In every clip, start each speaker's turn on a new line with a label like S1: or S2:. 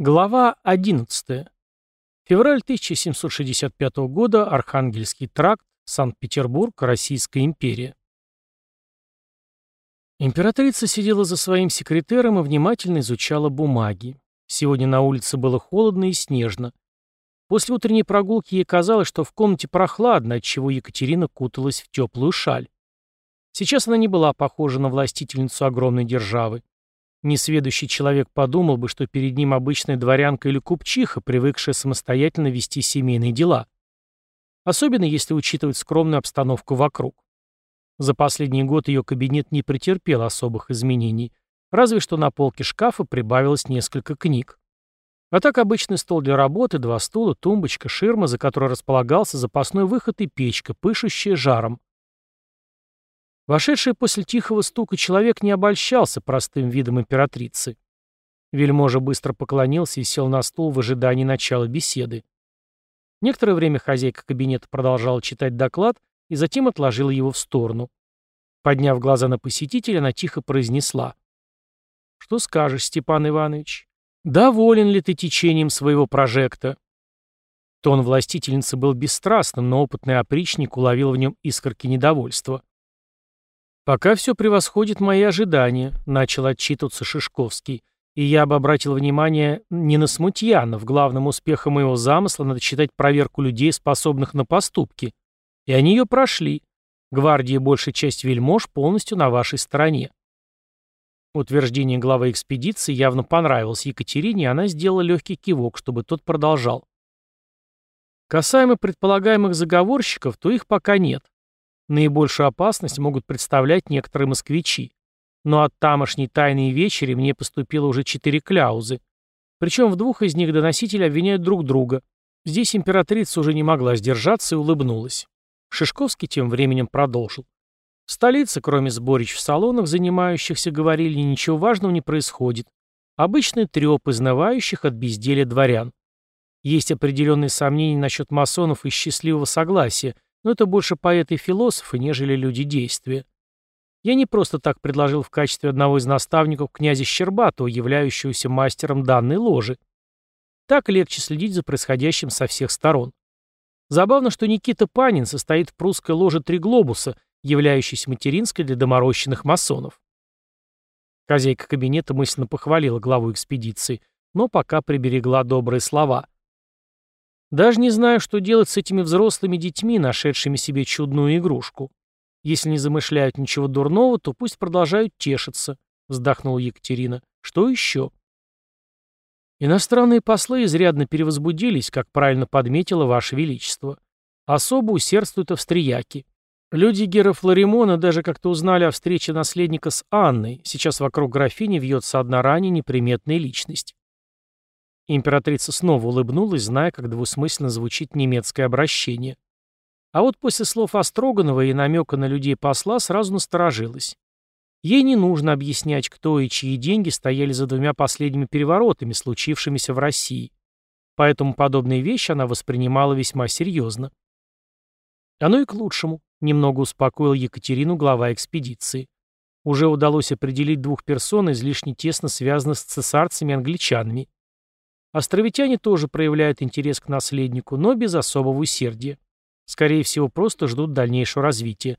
S1: Глава 11. Февраль 1765 года. Архангельский тракт. Санкт-Петербург. Российская империя. Императрица сидела за своим секретером и внимательно изучала бумаги. Сегодня на улице было холодно и снежно. После утренней прогулки ей казалось, что в комнате прохладно, отчего Екатерина куталась в теплую шаль. Сейчас она не была похожа на властительницу огромной державы. Несведущий человек подумал бы, что перед ним обычная дворянка или купчиха, привыкшая самостоятельно вести семейные дела. Особенно если учитывать скромную обстановку вокруг. За последний год ее кабинет не претерпел особых изменений, разве что на полке шкафа прибавилось несколько книг. А так обычный стол для работы, два стула, тумбочка, ширма, за которой располагался запасной выход и печка, пышущая жаром. Вошедший после тихого стука человек не обольщался простым видом императрицы. Вельможа быстро поклонился и сел на стул в ожидании начала беседы. Некоторое время хозяйка кабинета продолжала читать доклад и затем отложила его в сторону. Подняв глаза на посетителя, она тихо произнесла. «Что скажешь, Степан Иванович? Доволен ли ты течением своего прожекта?» Тон властительницы был бесстрастным, но опытный опричник уловил в нем искорки недовольства. «Пока все превосходит мои ожидания», — начал отчитываться Шишковский. «И я бы обратил внимание не на смутьянов. Главным успехом моего замысла надо считать проверку людей, способных на поступки. И они ее прошли. Гвардия большая часть вельмож полностью на вашей стороне». Утверждение главы экспедиции явно понравилось Екатерине, и она сделала легкий кивок, чтобы тот продолжал. Касаемо предполагаемых заговорщиков, то их пока нет. Наибольшую опасность могут представлять некоторые москвичи. Но от тамошней тайной вечери мне поступило уже четыре кляузы. Причем в двух из них доносители обвиняют друг друга. Здесь императрица уже не могла сдержаться и улыбнулась. Шишковский тем временем продолжил. В столице, кроме сборищ в салонах, занимающихся говорили, ничего важного не происходит. Обычный треп изнывающих от безделия дворян. Есть определенные сомнения насчет масонов и счастливого согласия – но это больше поэты и философы, нежели люди действия. Я не просто так предложил в качестве одного из наставников князя Щербатова, являющегося мастером данной ложи. Так легче следить за происходящим со всех сторон. Забавно, что Никита Панин состоит в прусской ложе «Три глобуса», являющейся материнской для доморощенных масонов. Хозяйка кабинета мысленно похвалила главу экспедиции, но пока приберегла добрые слова – даже не знаю, что делать с этими взрослыми детьми, нашедшими себе чудную игрушку. Если не замышляют ничего дурного, то пусть продолжают тешиться, вздохнула Екатерина. Что еще? Иностранные послы изрядно перевозбудились, как правильно подметило Ваше Величество. Особо усердствуют австрияки. Люди Гера Флоримона даже как-то узнали о встрече наследника с Анной. Сейчас вокруг графини вьется одна ранее неприметная личность. Императрица снова улыбнулась, зная, как двусмысленно звучит немецкое обращение. А вот после слов Остроганова и намека на людей посла сразу насторожилась. Ей не нужно объяснять, кто и чьи деньги стояли за двумя последними переворотами, случившимися в России. Поэтому подобные вещи она воспринимала весьма серьезно. Оно и к лучшему, немного успокоил Екатерину глава экспедиции. Уже удалось определить двух персон, излишне тесно связанных с цесарцами-англичанами. Островитяне тоже проявляют интерес к наследнику, но без особого усердия. Скорее всего, просто ждут дальнейшего развития.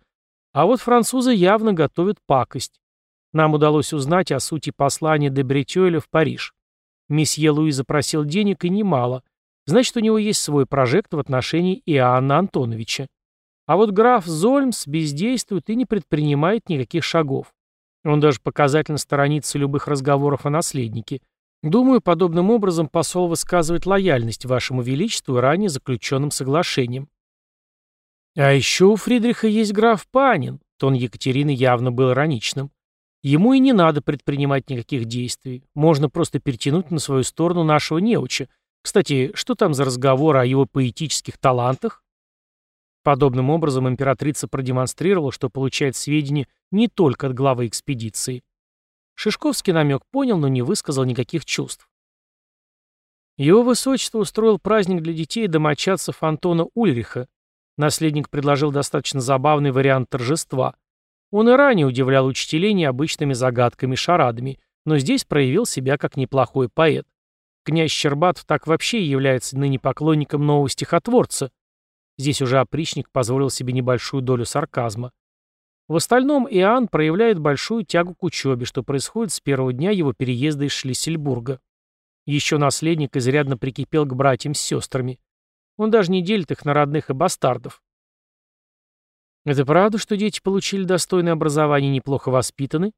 S1: А вот французы явно готовят пакость. Нам удалось узнать о сути послания де Бретюэля в Париж. Месье Луи запросил денег и немало. Значит, у него есть свой прожект в отношении Иоанна Антоновича. А вот граф Зольмс бездействует и не предпринимает никаких шагов. Он даже показательно сторонится любых разговоров о наследнике. Думаю, подобным образом посол высказывает лояльность вашему величеству ранее заключенным соглашением. А еще у Фридриха есть граф Панин, тон Екатерины явно был ироничным. Ему и не надо предпринимать никаких действий. Можно просто перетянуть на свою сторону нашего неуча. Кстати, что там за разговор о его поэтических талантах? Подобным образом императрица продемонстрировала, что получает сведения не только от главы экспедиции. Шишковский намек понял, но не высказал никаких чувств. Его высочество устроил праздник для детей домочадцев Антона Ульриха. Наследник предложил достаточно забавный вариант торжества. Он и ранее удивлял учителей необычными загадками-шарадами, но здесь проявил себя как неплохой поэт. князь Щербатов так вообще является ныне поклонником нового стихотворца. Здесь уже опричник позволил себе небольшую долю сарказма. В остальном Иоанн проявляет большую тягу к учебе, что происходит с первого дня его переезда из Шлиссельбурга. Еще наследник изрядно прикипел к братьям с сестрами. Он даже не делит их на родных и бастардов. Это правда, что дети получили достойное образование и неплохо воспитаны?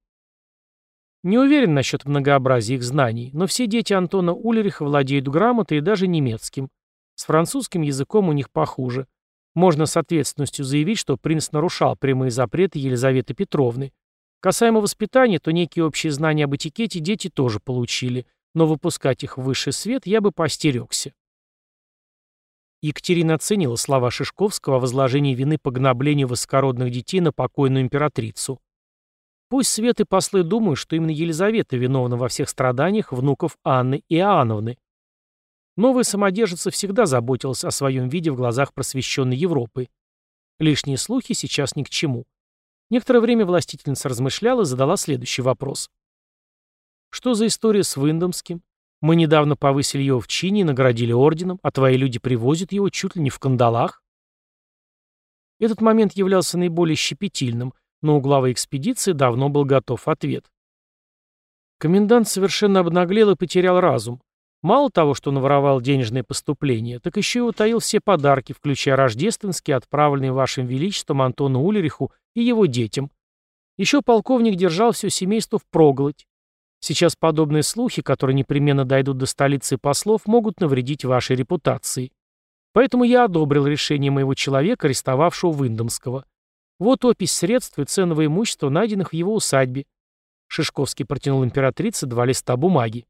S1: Не уверен насчет многообразия их знаний, но все дети Антона Ульриха владеют грамотой и даже немецким. С французским языком у них похуже. Можно с ответственностью заявить, что принц нарушал прямые запреты Елизаветы Петровны. Касаемо воспитания, то некие общие знания об этикете дети тоже получили, но выпускать их в высший свет я бы постерегся. Екатерина оценила слова Шишковского о возложении вины по гноблению высокородных детей на покойную императрицу. Пусть свет и послы думают, что именно Елизавета виновна во всех страданиях внуков Анны и Иоанновны. Новая самодержица всегда заботилась о своем виде в глазах просвещенной Европы. Лишние слухи сейчас ни к чему. Некоторое время властительница размышляла и задала следующий вопрос. Что за история с Виндомским? Мы недавно повысили его в чине и наградили орденом, а твои люди привозят его чуть ли не в кандалах. Этот момент являлся наиболее щепетильным, но у главы экспедиции давно был готов ответ. Комендант совершенно обнаглел и потерял разум. Мало того, что наворовал денежные поступления, так еще и утаил все подарки, включая рождественские, отправленные вашим величеством Антону Улериху и его детям. Еще полковник держал все семейство в проголодь. Сейчас подобные слухи, которые непременно дойдут до столицы послов, могут навредить вашей репутации. Поэтому я одобрил решение моего человека, арестовавшего Виндомского. Вот опись средств и ценного имущества, найденных в его усадьбе. Шишковский протянул императрице два листа бумаги.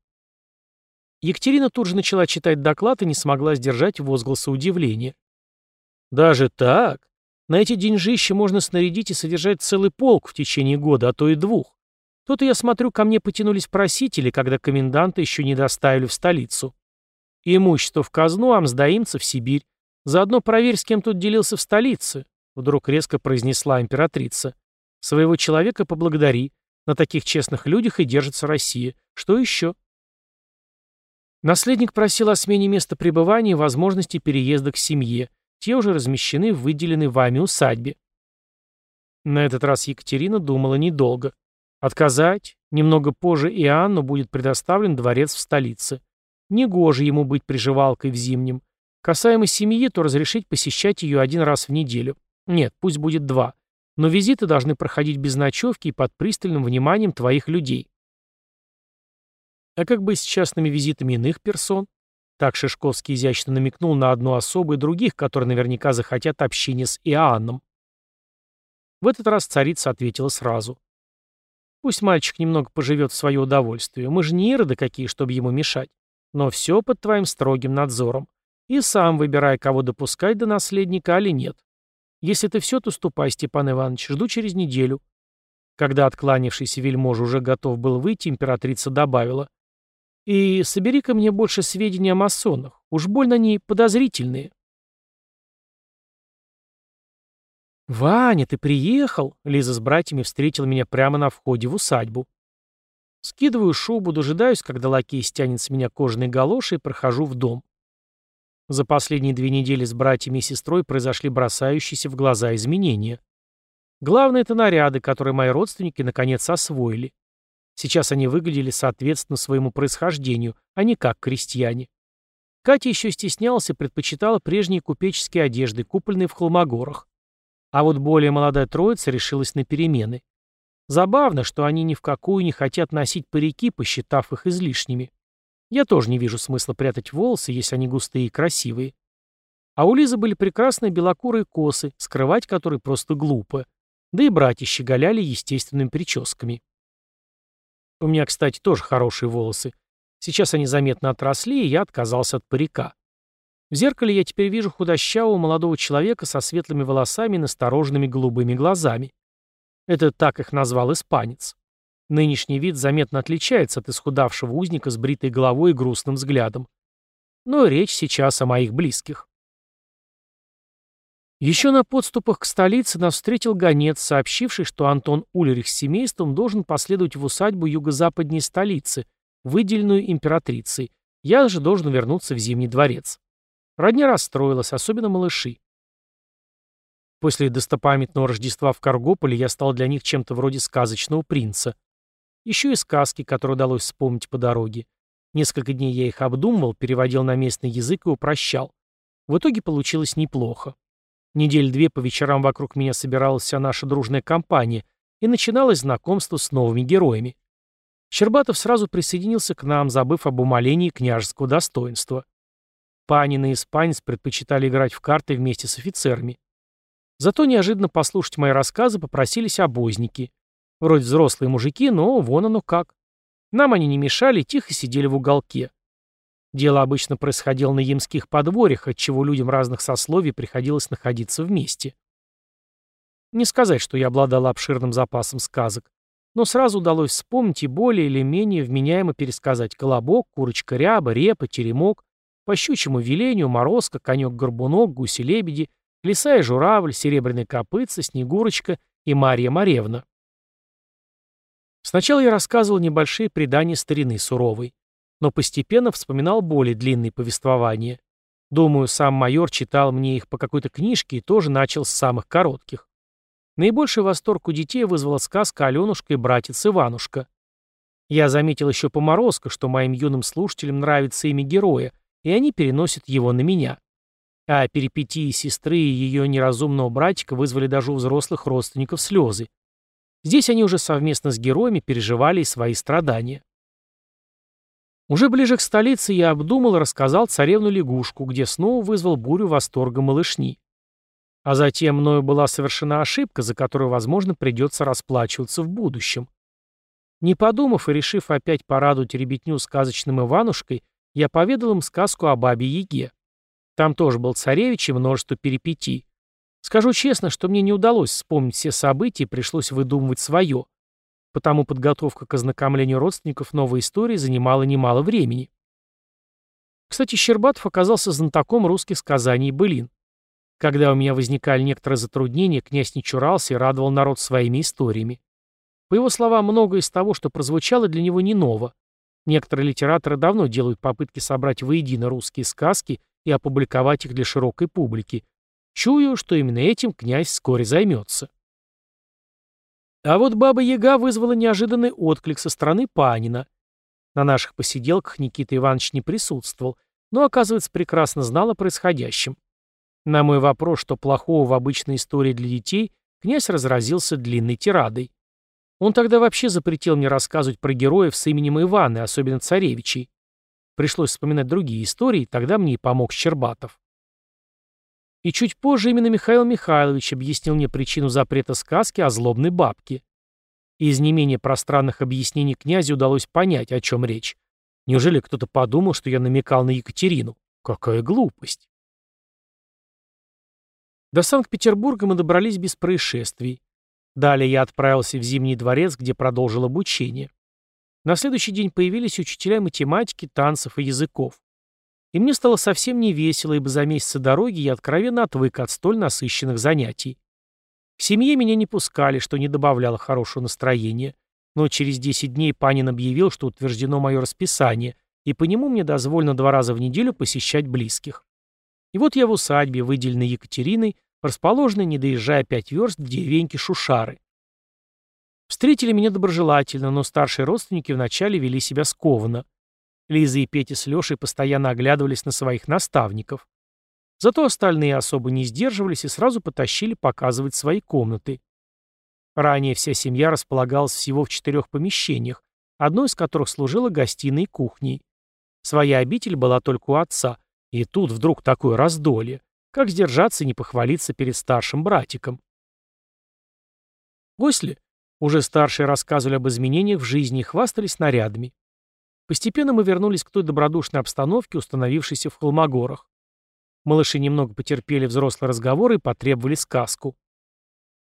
S1: Екатерина тут же начала читать доклад и не смогла сдержать возгласа удивления. «Даже так? На эти деньжища можно снарядить и содержать целый полк в течение года, а то и двух. То-то я смотрю, ко мне потянулись просители, когда коменданта еще не доставили в столицу. Имущество в казну, а в Сибирь. Заодно проверь, с кем тут делился в столице. Вдруг резко произнесла императрица. Своего человека поблагодари. На таких честных людях и держится Россия. Что еще? Наследник просил о смене места пребывания и возможности переезда к семье. Те уже размещены в выделенной вами усадьбе. На этот раз Екатерина думала недолго. Отказать? Немного позже Иоанну будет предоставлен дворец в столице. Негоже ему быть приживалкой в зимнем. Касаемо семьи, то разрешить посещать ее один раз в неделю. Нет, пусть будет два. Но визиты должны проходить без ночевки и под пристальным вниманием твоих людей. А как бы с частными визитами иных персон? Так Шишковский изящно намекнул на одну особу и других, которые наверняка захотят общения с Иоанном. В этот раз царица ответила сразу. Пусть мальчик немного поживет в свое удовольствие. Мы же не ироды какие, чтобы ему мешать. Но все под твоим строгим надзором. И сам выбирай, кого допускать до наследника, или нет. Если ты все, то ступай, Степан Иванович, жду через неделю. Когда откланившийся вельможа уже готов был выйти, императрица добавила. И собери-ка мне больше сведений о масонах. Уж больно они подозрительные. «Ваня, ты приехал?» Лиза с братьями встретила меня прямо на входе в усадьбу. Скидываю шубу, дожидаюсь, когда лакей стянет с меня кожаные галоши и прохожу в дом. За последние две недели с братьями и сестрой произошли бросающиеся в глаза изменения. Главное — это наряды, которые мои родственники наконец освоили. Сейчас они выглядели соответственно своему происхождению, а не как крестьяне. Катя еще стеснялась и предпочитала прежние купеческие одежды, купленные в Холмогорах. А вот более молодая троица решилась на перемены. Забавно, что они ни в какую не хотят носить парики, посчитав их излишними. Я тоже не вижу смысла прятать волосы, если они густые и красивые. А у Лизы были прекрасные белокурые косы, скрывать которые просто глупо. Да и братья щеголяли естественными прическами. У меня, кстати, тоже хорошие волосы. Сейчас они заметно отросли, и я отказался от парика. В зеркале я теперь вижу худощавого молодого человека со светлыми волосами и настороженными голубыми глазами. Это так их назвал испанец. Нынешний вид заметно отличается от исхудавшего узника с бритой головой и грустным взглядом. Но речь сейчас о моих близких. Еще на подступах к столице нас встретил гонец, сообщивший, что Антон Ульрих с семейством должен последовать в усадьбу юго-западней столицы, выделенную императрицей, Я же должен вернуться в Зимний дворец. Родня расстроилась, особенно малыши. После достопамятного Рождества в Каргополе я стал для них чем-то вроде сказочного принца. Еще и сказки, которые удалось вспомнить по дороге. Несколько дней я их обдумывал, переводил на местный язык и упрощал. В итоге получилось неплохо. Недель две по вечерам вокруг меня собиралась вся наша дружная компания, и начиналось знакомство с новыми героями. Щербатов сразу присоединился к нам, забыв об умолении княжеского достоинства. Панин и Испанец предпочитали играть в карты вместе с офицерами. Зато неожиданно послушать мои рассказы попросились обозники. Вроде взрослые мужики, но вон оно как. Нам они не мешали, тихо сидели в уголке. Дело обычно происходило на ямских подворьях, отчего людям разных сословий приходилось находиться вместе. Не сказать, что я обладал обширным запасом сказок, но сразу удалось вспомнить и более или менее вменяемо пересказать «Колобок», «Курочка ряба», «Репа», «Теремок», «По щучьему велению», «Морозко», «Конек-горбунок», «Гуси-лебеди», Лиса и журавль, серебряный копытца, Снегурочка и Марья Маревна. Сначала я рассказывал небольшие предания старины суровой, но постепенно вспоминал более длинные повествования. Думаю, сам майор читал мне их по какой-то книжке и тоже начал с самых коротких. Наибольший восторг у детей вызвала сказка «Аленушка и братец Иванушка». Я заметил еще по Морозко, что моим юным слушателям нравится имя героя, и они переносят его на меня. А перипетии сестры и ее неразумного братика вызвали даже у взрослых родственников слезы. Здесь они уже совместно с героями переживали свои страдания. Уже ближе к столице я обдумал и рассказал царевну лягушку, где снова вызвал бурю восторга малышни. А затем мною была совершена ошибка, за которую, возможно, придется расплачиваться в будущем. Не подумав и решив опять порадовать ребятню сказочным Иванушкой, я поведал им сказку о бабе Яге. Там тоже был царевич и множество перипетий. Скажу честно, что мне не удалось вспомнить все события пришлось выдумывать свое. Потому подготовка к ознакомлению родственников новой истории занимала немало времени. Кстати, Щербатов оказался знатоком русских сказаний и былин. Когда у меня возникали некоторые затруднения, князь не чурался и радовал народ своими историями. По его словам, многое из того, что прозвучало, для него не ново. Некоторые литераторы давно делают попытки собрать воедино русские сказки и опубликовать их для широкой публики. Чую, что именно этим князь вскоре займется. А вот Баба Яга вызвала неожиданный отклик со стороны Панина. На наших посиделках Никита Иванович не присутствовал, но, оказывается, прекрасно знал о происходящем. На мой вопрос, что плохого в обычной истории для детей, князь разразился длинной тирадой. Он тогда вообще запретил мне рассказывать про героев с именем Иваны, особенно царевичей. Пришлось вспоминать другие истории, тогда мне и помог Щербатов. И чуть позже именно Михаил Михайлович объяснил мне причину запрета сказки о злобной бабке. из не менее пространных объяснений князя удалось понять, о чем речь. Неужели кто-то подумал, что я намекал на Екатерину? Какая глупость. До Санкт-Петербурга мы добрались без происшествий. Далее я отправился в Зимний дворец, где продолжил обучение. На следующий день появились учителя математики, танцев и языков. И мне стало совсем не весело, ибо за месяцы дороги я откровенно отвык от столь насыщенных занятий. В семье меня не пускали, что не добавляло хорошего настроения, но через 10 дней Панин объявил, что утверждено мое расписание, и по нему мне дозволено два раза в неделю посещать близких. И вот я в усадьбе, выделенной Екатериной, расположенной, не доезжая пять верст, в деревеньке Шушары. Встретили меня доброжелательно, но старшие родственники вначале вели себя скованно. Лиза и Петя с Лешей постоянно оглядывались на своих наставников. Зато остальные особо не сдерживались и сразу потащили показывать свои комнаты. Ранее вся семья располагалась всего в четырех помещениях, одно из которых служило гостиной и кухней. Своя обитель была только у отца, и тут вдруг такое раздолье. Как сдержаться и не похвалиться перед старшим братиком? После уже старшие рассказывали об изменениях в жизни и хвастались нарядами. Постепенно мы вернулись к той добродушной обстановке, установившейся в Холмогорах. Малыши немного потерпели взрослый разговор и потребовали сказку.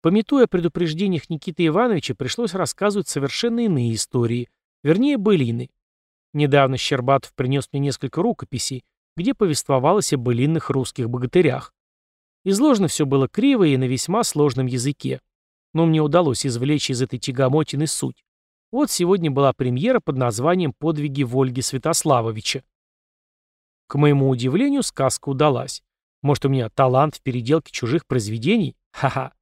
S1: Пометуя о предупреждениях Никиты Ивановича, пришлось рассказывать совершенно иные истории, вернее, былины. Недавно Щербатов принес мне несколько рукописей, где повествовалось о былинных русских богатырях. Изложено все было криво и на весьма сложном языке но мне удалось извлечь из этой тягомотины суть. Вот сегодня была премьера под названием «Подвиги Вольги Святославовича». К моему удивлению, сказка удалась. Может, у меня талант в переделке чужих произведений? Ха-ха.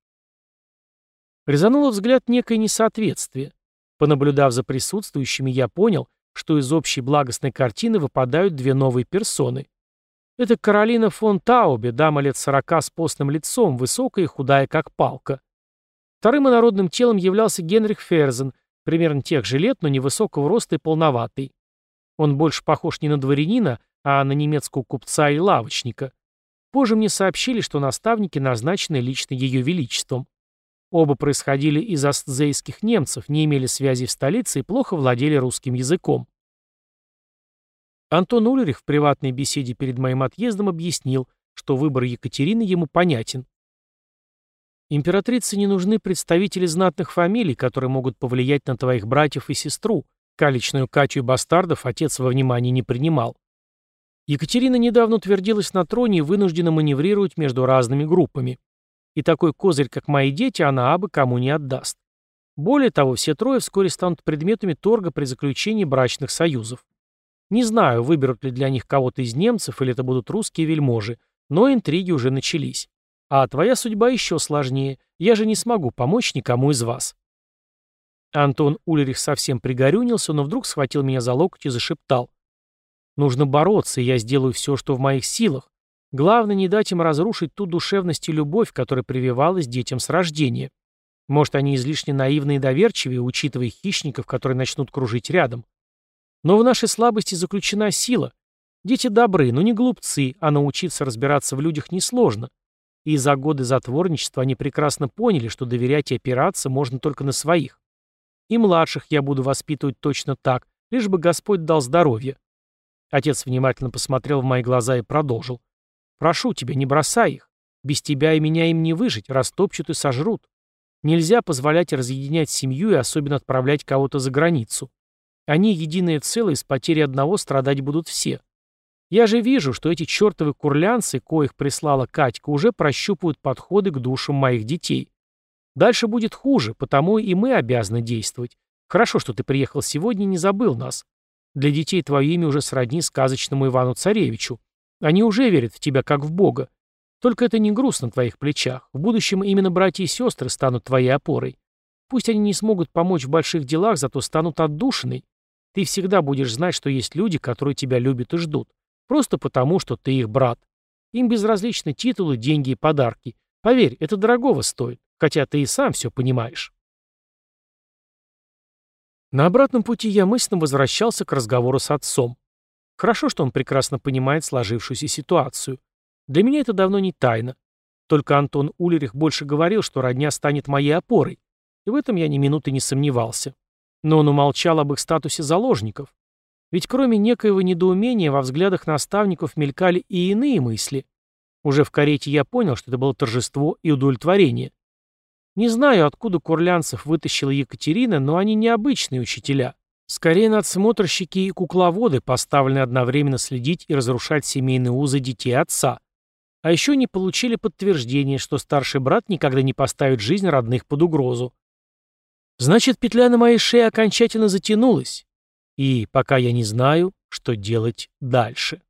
S1: Резануло взгляд некое несоответствие. Понаблюдав за присутствующими, я понял, что из общей благостной картины выпадают две новые персоны. Это Каролина фон Таубе, дама лет сорока с постным лицом, высокая и худая, как палка. Вторым инородным телом являлся Генрих Ферзен, примерно тех же лет, но невысокого роста и полноватый. Он больше похож не на дворянина, а на немецкого купца и лавочника. Позже мне сообщили, что наставники назначены лично ее величеством. Оба происходили из астзейских немцев, не имели связи в столице и плохо владели русским языком. Антон Ульрих в приватной беседе перед моим отъездом объяснил, что выбор Екатерины ему понятен. Императрице не нужны представители знатных фамилий, которые могут повлиять на твоих братьев и сестру. Каличную Катю и бастардов отец во внимание не принимал. Екатерина недавно утвердилась на троне и вынуждена маневрировать между разными группами. И такой козырь, как мои дети, она абы кому не отдаст. Более того, все трое вскоре станут предметами торга при заключении брачных союзов. Не знаю, выберут ли для них кого-то из немцев или это будут русские вельможи, но интриги уже начались. А твоя судьба еще сложнее. Я же не смогу помочь никому из вас. Антон Ульрих совсем пригорюнился, но вдруг схватил меня за локоть и зашептал. Нужно бороться, и я сделаю все, что в моих силах. Главное, не дать им разрушить ту душевность и любовь, которая прививалась детям с рождения. Может, они излишне наивны и доверчивые, учитывая хищников, которые начнут кружить рядом. Но в нашей слабости заключена сила. Дети добры, но не глупцы, а научиться разбираться в людях несложно. И за годы затворничества они прекрасно поняли, что доверять и опираться можно только на своих. И младших я буду воспитывать точно так, лишь бы Господь дал здоровье. Отец внимательно посмотрел в мои глаза и продолжил. «Прошу тебя, не бросай их. Без тебя и меня им не выжить, растопчут и сожрут. Нельзя позволять разъединять семью и особенно отправлять кого-то за границу. Они единое целое, с потери одного страдать будут все. Я же вижу, что эти чертовы курлянцы, коих прислала Катька, уже прощупывают подходы к душам моих детей. Дальше будет хуже, потому и мы обязаны действовать. Хорошо, что ты приехал сегодня и не забыл нас. Для детей твое имя уже сродни сказочному Ивану-Царевичу. Они уже верят в тебя, как в Бога. Только это не груз на твоих плечах. В будущем именно братья и сестры станут твоей опорой. Пусть они не смогут помочь в больших делах, зато станут отдушиной. Ты всегда будешь знать, что есть люди, которые тебя любят и ждут. Просто потому, что ты их брат. Им безразличны титулы, деньги и подарки. Поверь, это дорогого стоит, хотя ты и сам все понимаешь. На обратном пути я мысленно возвращался к разговору с отцом. Хорошо, что он прекрасно понимает сложившуюся ситуацию. Для меня это давно не тайна. Только Антон Улерих больше говорил, что родня станет моей опорой. И в этом я ни минуты не сомневался. Но он умолчал об их статусе заложников. Ведь кроме некоего недоумения во взглядах наставников мелькали и иные мысли. Уже в карете я понял, что это было торжество и удовлетворение. Не знаю, откуда курлянцев вытащила Екатерина, но они необычные учителя. Скорее надсмотрщики и кукловоды, поставленные одновременно следить и разрушать семейные узы детей отца. А еще не получили подтверждение, что старший брат никогда не поставит жизнь родных под угрозу. Значит, петля на моей шее окончательно затянулась. И пока я не знаю, что делать дальше.